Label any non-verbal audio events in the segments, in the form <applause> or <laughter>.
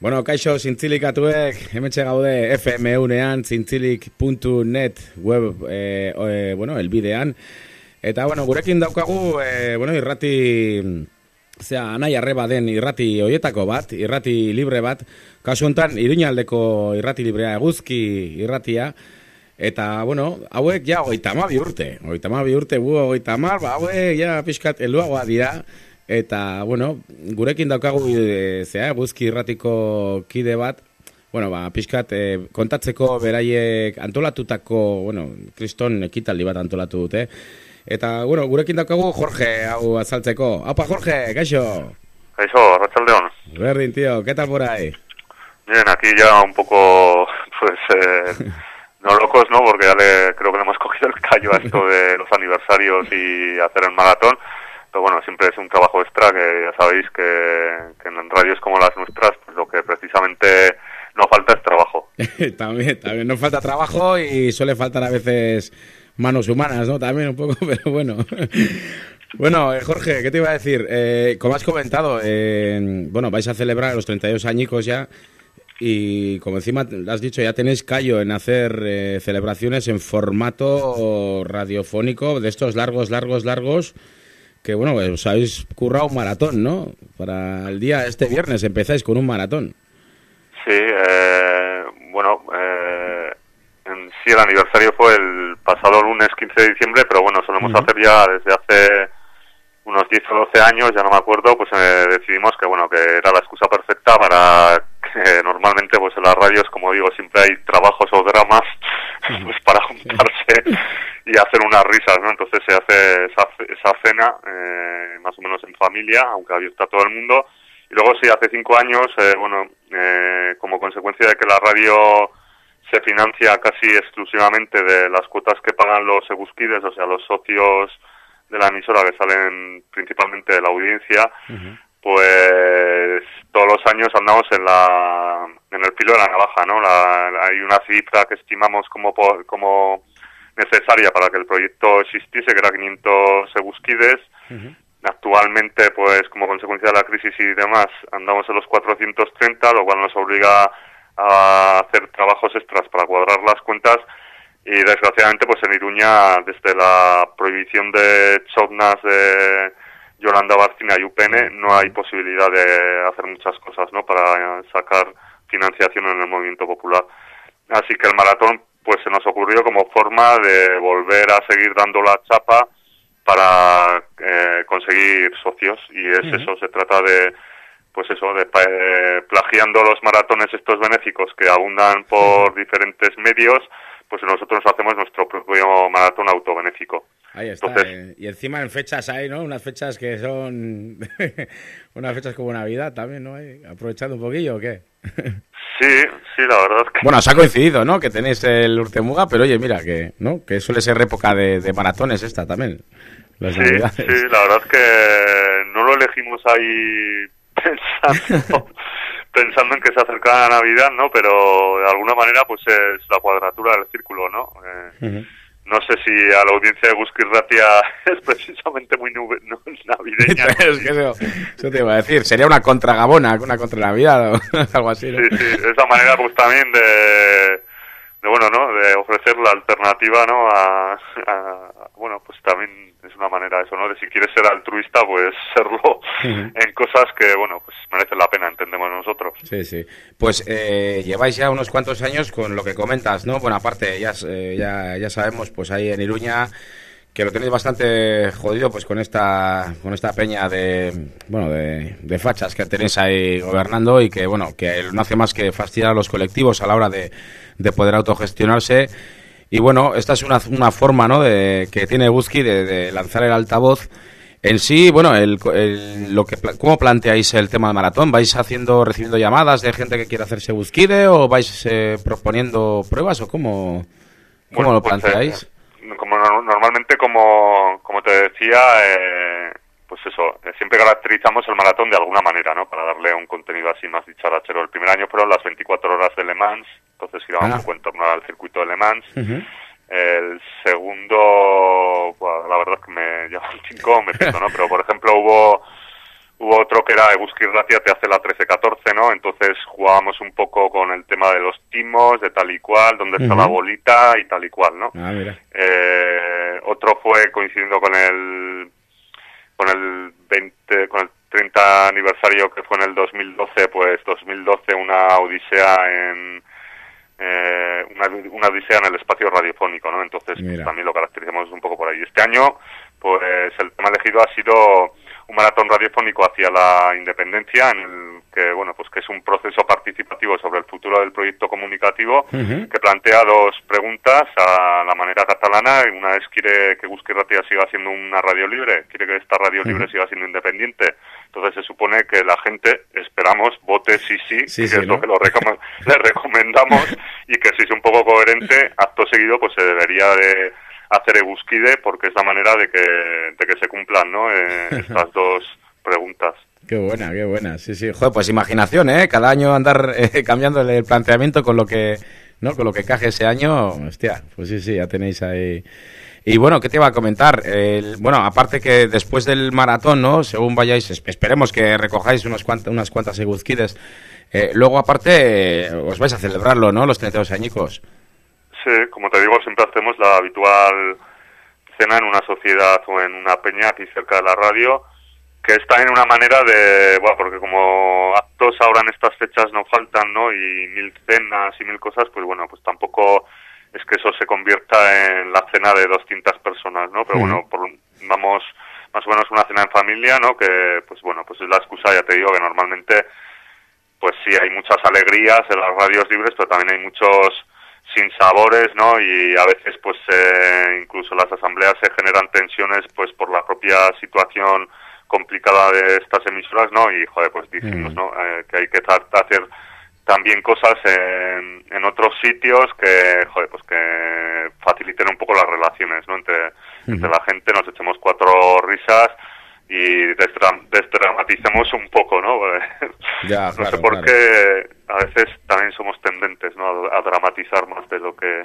Bueno, kaixo, zintzilikatuek, hemetxe gaude FM unean, zintzilik.net web, e, e, bueno, elbidean. Eta, bueno, gurekin daukagu, e, bueno, irrati, zera, anai arreba den irrati hoietako bat, irrati libre bat, kasu honetan, iruñaldeko irrati librea eguzki irratia, Eta, bueno, hauek ja, bi urte, bi urte, bu, oitama, ba, hauek ja, pixkat, eluagoa dira, Eta, bueno, gurekin daukagu e, zea, guzki irratiko kide bat, bueno, ba, pixkat, e, kontatzeko beraiek antolatutako, bueno, kriston ekitaldi bat antolatu dute. Eta, bueno, gurekin daukagu Jorge, hau azaltzeko. Apa, Jorge, gaixo? Gaixo, Arratxaldeon. Berdin, tío, ¿qué tal por ahí? Bien, aquí ya un poco, <laughs> pues, eh, no locos, ¿no? Porque ya le, creo que le hemos <laughs> cogido el callo a esto de los aniversarios y hacer el maratón pero bueno, siempre es un trabajo extra que ya sabéis que, en radios como las nuestras, pues lo que precisamente no falta es trabajo. <laughs> también, también nos falta trabajo y suele faltar a veces manos humanas, ¿no? También un poco, <laughs> pero bueno. Bueno, eh, Jorge, ¿qué te iba a decir? Eh, como has comentado, eh, bueno, vais a celebrar los 32 añicos ya y como encima has dicho, ya tenéis callo en hacer celebraciones en formato radiofónico de estos largos, largos, largos que bueno, os habéis currado un maratón, ¿no? Para el día, este viernes empezáis con un maratón. Sí, eh, bueno, eh, en sí el aniversario fue el pasado lunes 15 de diciembre, pero bueno, solemos hacer ya desde hace unos 10 o 12 años, ya no me acuerdo, pues eh, decidimos que bueno, que era la excusa perfecta para que normalmente pues en las radios, como digo, siempre hay trabajos o dramas, <laughs> pues para juntarse y hacer unas risas, ¿no? Entonces se hace esa, esa cena eh, más o menos en familia, aunque abierta a todo el mundo. Y luego sí, hace cinco años, eh, bueno, eh, como consecuencia de que la radio se financia casi exclusivamente de las cuotas que pagan los egusquides, o sea, los socios de la emisora que salen principalmente de la audiencia, pues todos los años andamos en la en el filo de la navaja, ¿no? hay una cifra que estimamos como como necesaria para que el proyecto existiese, que era 500 egusquides. Actualmente, pues como consecuencia de la crisis y demás, andamos en los 430, lo cual nos obliga a hacer trabajos extras para cuadrar las cuentas y desgraciadamente pues en Iruña desde la prohibición de chotnas de Yolanda Barcina y UPN no hay posibilidad de hacer muchas cosas ¿no? para sacar financiación en el movimiento popular. Así que el maratón pues se nos ocurrió como forma de volver a seguir dando la chapa para eh, conseguir socios y es eso, se trata de pues eso, de eh, plagiando los maratones estos benéficos que abundan por diferentes medios, pues nosotros hacemos nuestro propio maratón autobenéfico. Ahí está. Eh, y encima en fechas hay, ¿no? Unas fechas que son <laughs> unas fechas como Navidad también, ¿no? Aprovechando un poquillo, ¿o qué? <laughs> Sí, sí, la verdad es que... Bueno, se ha coincidido, ¿no? Que tenéis el Urtemuga, pero oye, mira, que no que suele ser época de, maratones esta también. sí, sí, la verdad es que no lo elegimos ahí <laughs> pensando, pensando en que se acercaba la Navidad, ¿no? Pero de alguna manera, pues es la cuadratura del círculo, ¿no? Eh, no sé si a la audiencia de Ratia <laughs> es precisamente muy navideña. <laughs> es que eso, te iba a decir. Sería una contra Gabona, una contra Navidad o <laughs> algo así. Sí, sí. Esa manera pues también de, de, bueno, ¿no? De ofrecer la alternativa, ¿no? a, bueno, pues también es una manera eso, ¿no? De si quieres ser altruista, pues <laughs> serlo en cosas que, bueno, pues merecen la pena, entendemos nosotros. Sí, sí. Pues eh, lleváis ya unos cuantos años con lo que comentas, ¿no? Bueno, aparte, ya, eh, ya, ya sabemos, pues ahí en Iruña que lo tenéis bastante jodido pues con esta con esta peña de bueno de, de, fachas que tenéis ahí gobernando y que bueno que no hace más que fastidiar a los colectivos a la hora de, de poder autogestionarse y bueno, esta es una, una forma ¿no? de, que tiene Busky de, lanzar el altavoz. En sí, bueno, el, lo que, ¿cómo planteáis el tema del maratón? ¿Vais haciendo, recibiendo llamadas de gente que quiere hacerse Busquide o vais eh, proponiendo pruebas o cómo, cómo lo pues, planteáis? Eh, como normalmente, como, como te decía, eh, pues eso, siempre caracterizamos el maratón de alguna manera, ¿no? Para darle un contenido así más dicharachero. El primer año fueron las 24 horas de Le Mans, entonces íbamos ah. un poco en torno al circuito de Le Mans. El segundo, la verdad es que me <laughs> llama un cinco, me pierdo, ¿no? Pero por ejemplo hubo Hubo otro que era Eguski Racia te hace la 13-14, ¿no? Entonces jugábamos un poco con el tema de los timos, de tal y cual, dónde está la bolita y tal y cual, ¿no? Ah, mira. Eh, otro fue coincidiendo con el con el 20 con el 30 aniversario que fue en el 2012, pues 2012 una odisea en eh, una, una, odisea en el espacio radiofónico, ¿no? Entonces pues, también lo caracterizamos un poco por ahí. Este año, pues el tema elegido ha sido un maratón radiofónico hacia la independencia, en el que bueno pues que es un proceso participativo sobre el futuro del proyecto comunicativo que plantea dos preguntas a la manera catalana. Una es quiere que Busque Ratia siga siendo una radio libre, quiere que esta radio libre siga siendo independiente. Entonces se supone que la gente esperamos vote sí sí, que es lo que lo le recomendamos <laughs> y que si es un poco coherente, acto seguido pues se debería de hacer Eguskide porque es la manera de que, de que se cumplan ¿no? Eh, <laughs> estas dos preguntas. Qué buena, qué buena. Sí, sí. Joder, pues imaginación, ¿eh? Cada año andar eh, <laughs> cambiando el planteamiento con lo que, ¿no? Con lo que caje ese año. Hostia, pues sí, sí, ya tenéis ahí. Y bueno, ¿qué te iba a comentar? bueno, aparte que después del maratón, ¿no? Según vayáis, esperemos que recojáis unas cuantas, unas cuantas eguzquides. Eh, luego, aparte, os vais a celebrarlo, ¿no? Los 32 añicos. Sí, como te digo, siempre hacemos la habitual cena en una sociedad o en una peña aquí cerca de la radio, que está en una manera de, bueno, porque como actos ahora en estas fechas no faltan, ¿no? Y mil cenas y mil cosas, pues bueno, pues tampoco es que eso se convierta en la cena de 200 personas, ¿no? Pero bueno, por, vamos más o menos una cena en familia, ¿no? Que, pues bueno, pues es la excusa, ya te digo, que normalmente, pues sí, hay muchas alegrías en las radios libres, pero también hay muchos sin sabores, ¿no? Y a veces, pues, eh, incluso las asambleas se generan tensiones, pues, por la propia situación complicada de estas emisoras, ¿no? Y, joder, pues dijimos, mm. ¿no? Eh, que hay que hacer también cosas en, en, otros sitios que, joder, pues que faciliten un poco las relaciones, ¿no? Entre, entre la gente, nos echemos cuatro risas y desdramaticemos un poco, ¿no? <laughs> Ya, no sé por qué a veces también somos tendentes, ¿no? A, dramatizar más de lo que...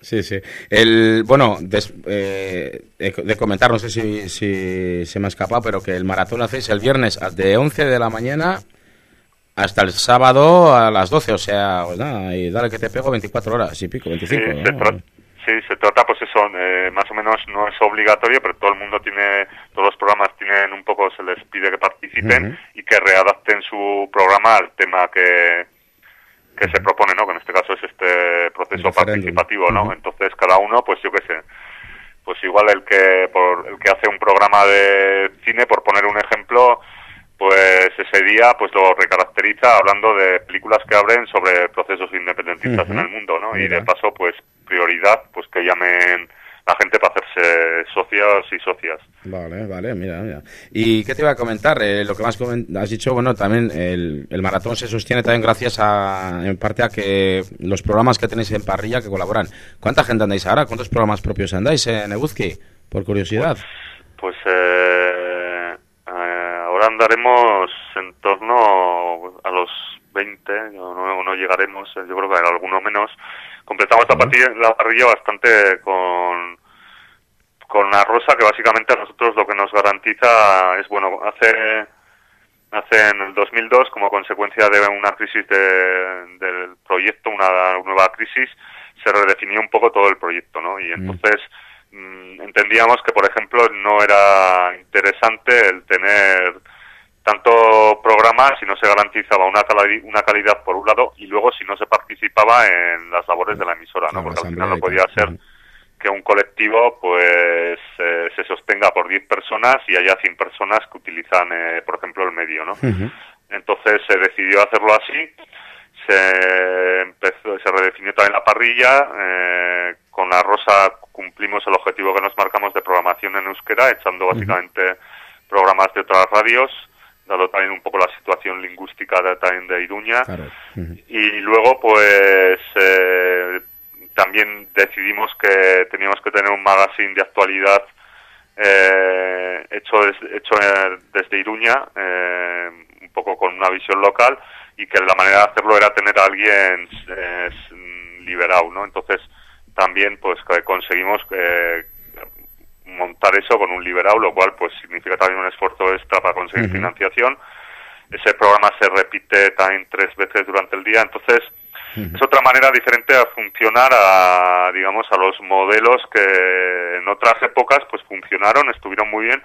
Sí, sí. El, bueno, eh, de comentar, no sé si, si se me ha escapado, pero que el maratón lo hacéis el viernes de 11 de la mañana hasta el sábado a las 12, o sea, pues nada, y dale que te pego 24 horas y pico, 25. Sí, Sí, se trata, pues eso, eh, más o menos no es obligatorio, pero todo el mundo tiene, todos los programas tienen un poco, se les pide que participen y que readapten su programa al tema que, que se propone, ¿no? Que en este caso es este proceso participativo, ¿no? Entonces cada uno, pues yo qué sé, pues igual el que, por, el que hace un programa de cine, por poner un ejemplo, pues ese día pues lo recaracteriza hablando de películas que abren sobre procesos independentistas en el mundo, ¿no? Y de paso, pues prioridad, pues que llamen la gente para hacerse socios y socias. Vale, vale, mira, mira. ¿Y qué te iba a comentar? Eh, lo que más has dicho, bueno, también el, el, maratón se sostiene también gracias a, en parte a que los programas que tenéis en parrilla que colaboran. ¿Cuánta gente andáis ahora? ¿Cuántos programas propios andáis en Ebuzki? Por curiosidad. Pues, pues eh, ahora andaremos en torno a los 20, no, no, llegaremos, eh, yo creo que alguno menos. Completamos la, parrilla, la parrilla bastante con con la rosa que básicamente a nosotros lo que nos garantiza es bueno hace hace en el 2002 como consecuencia de una crisis del proyecto una nueva crisis se redefinió un poco todo el proyecto no y entonces mm, entendíamos que por ejemplo no era interesante el tener tanto programa si no se garantizaba una, una calidad por un lado y luego si no se participaba en las labores de la emisora, ¿no? Porque al final no podía ser que un colectivo pues eh, se sostenga por 10 personas y haya 100 personas que utilizan, eh, por ejemplo, el medio, ¿no? Entonces se decidió hacerlo así, se empezó, se redefinió también la parrilla, eh, con la rosa cumplimos el objetivo que nos marcamos de programación en euskera, echando básicamente programas de otras radios, dado también un poco la situación lingüística de, también de Iruña. Y luego, pues, eh, también decidimos que teníamos que tener un magazine de actualidad eh, hecho, hecho eh, desde Iruña, un poco con una visión local, y que la manera de hacerlo era tener a alguien liberado, ¿no? Entonces, también, pues, conseguimos montar eso con un liberado, lo cual pues significa también un esfuerzo extra para conseguir financiación. Ese programa se repite también tres veces durante el día, entonces es otra manera diferente a funcionar a, digamos, a los modelos que en otras épocas pues funcionaron, estuvieron muy bien,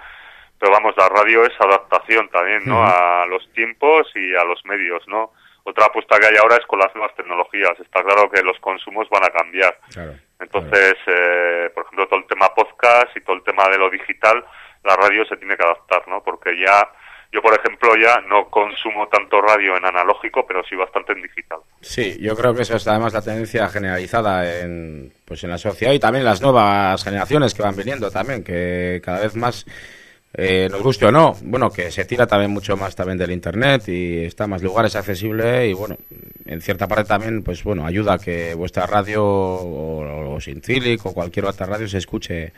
pero vamos, la radio es adaptación también, ¿no? A los tiempos y a los medios, ¿no? Otra apuesta que hay ahora es con las nuevas tecnologías. Está claro que los consumos van a cambiar. Entonces, Eh, por ejemplo, todo el tema podcast y todo el tema de lo digital, la radio se tiene que adaptar, ¿no? Porque ya, yo por ejemplo ya no consumo tanto radio en analógico, pero sí bastante en digital. Sí, yo creo que eso es además la tendencia generalizada en, pues en la sociedad y también en las nuevas generaciones que van viniendo también, que cada vez más eh, nos guste o no, bueno, que se tira también mucho más también del internet y está más lugares accesible y bueno, en cierta parte también, pues bueno, ayuda a que vuestra radio o, o Sincilic o cualquier otra radio se escuche,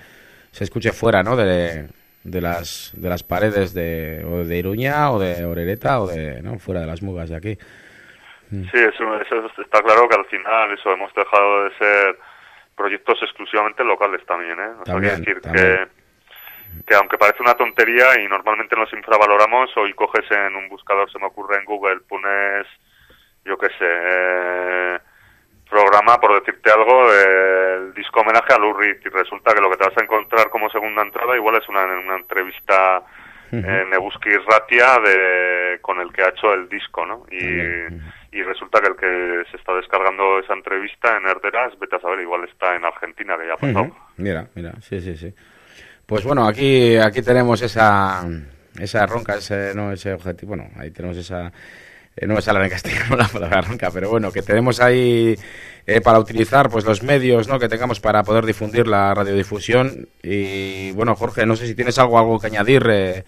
se escuche fuera, ¿no? De, de las de las paredes de o de Iruña o de Orereta o de no fuera de las mugas de aquí. Sí, eso, eso está claro que al final eso hemos dejado de ser proyectos exclusivamente locales también, ¿eh? O sea, También, quiere decir también. que que aunque parece una tontería y normalmente nos infravaloramos, hoy coges en un buscador, se me ocurre en Google, pones, yo qué sé, eh, programa, por decirte algo, el disco homenaje a Lou Reed y resulta que lo que te vas a encontrar como segunda entrada igual es una, una entrevista en Nebuski Ratia de, con el que ha hecho el disco, ¿no? Y, y resulta que el que se está descargando esa entrevista en Herderas, vete a saber, igual está en Argentina, que ya ha pasado. Mira, mira, sí, sí, sí. Pues bueno, aquí aquí tenemos esa esa ronca, ese no ese objetivo, bueno, ahí tenemos esa eh, no me sale en <laughs> la palabra ronca, pero bueno, que tenemos ahí eh, para utilizar pues los medios, ¿no? que tengamos para poder difundir la radiodifusión y bueno, Jorge, no sé si tienes algo algo que añadir eh,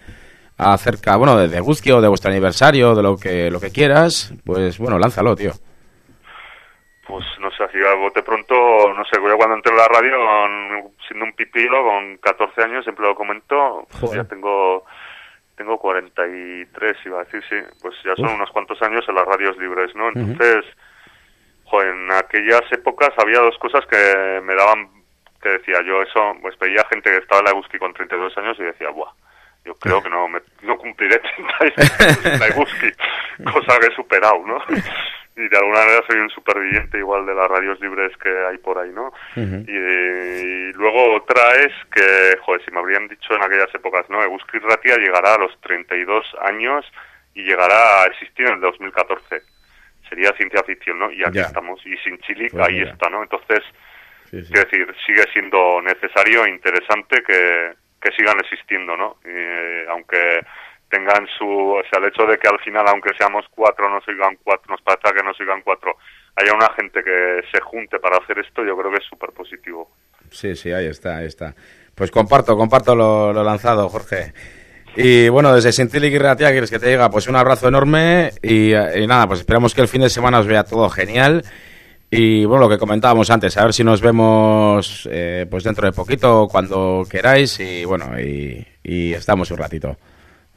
acerca, bueno, de, de de vuestro aniversario, de lo que lo que quieras, pues bueno, lánzalo, tío. Pues así a bote pronto, no sé, yo cuando entré en la radio, con- siendo un pipilo, con 14 años, siempre lo comento, pues Joder. ya tengo tengo 43, iba a decir, sí, pues ya son Uf. unos cuantos años en las radios libres, ¿no? Entonces, en aquellas épocas había dos cosas que me daban, que decía yo, eso, pues veía gente que estaba en la Eguski con 32 años y decía, buah, yo creo que no, me, no cumpliré <laughs> 32 años en la Eguski, <laughs> cosa que he superado, ¿no? <laughs> y de alguna manera soy un superviviente igual de las radios libres que hay por ahí, ¿no? Y, y luego otra es que, joder, si me habrían dicho en aquellas épocas, ¿no? Eguski Ratia llegará a los 32 años y llegará a existir en el 2014. Sería ciencia ficción, ¿no? Y aquí Ya. estamos. Y sin Chile, Pues ahí mira. está, ¿no? Entonces, Sí, sí. quiero decir, sigue siendo necesario e interesante que, que sigan existiendo, ¿no? Eh, aunque tengan su, o sea, el hecho de que al final, aunque seamos cuatro, no sigan cuatro, nos parezca que no sigan cuatro, haya una gente que se junte para hacer esto, yo creo que es súper positivo. Sí, sí, ahí está, ahí está. Pues comparto, comparto lo, lanzado, Jorge. Y bueno, desde Sintilic y Ratia, quieres que te diga, pues un abrazo enorme y, eh, y nada, pues esperamos que el fin de semana os vea todo genial. Y bueno, lo que comentábamos antes, a ver si nos vemos eh, pues dentro de poquito, cuando queráis y bueno, y estamos un ratito.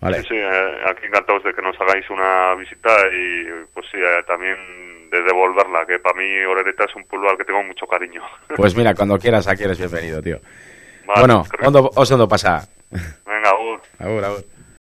Vale. Sí, sí, eh, aquí encantados de que nos hagáis una visita y pues sí, eh, también de devolverla, que para mí Orereta es un pueblo al que tengo mucho cariño. <laughs> Pues mira, cuando quieras, aquí eres bienvenido, tío. Vale, bueno, oso ondo pasa. Venga, agur. Agur, agur.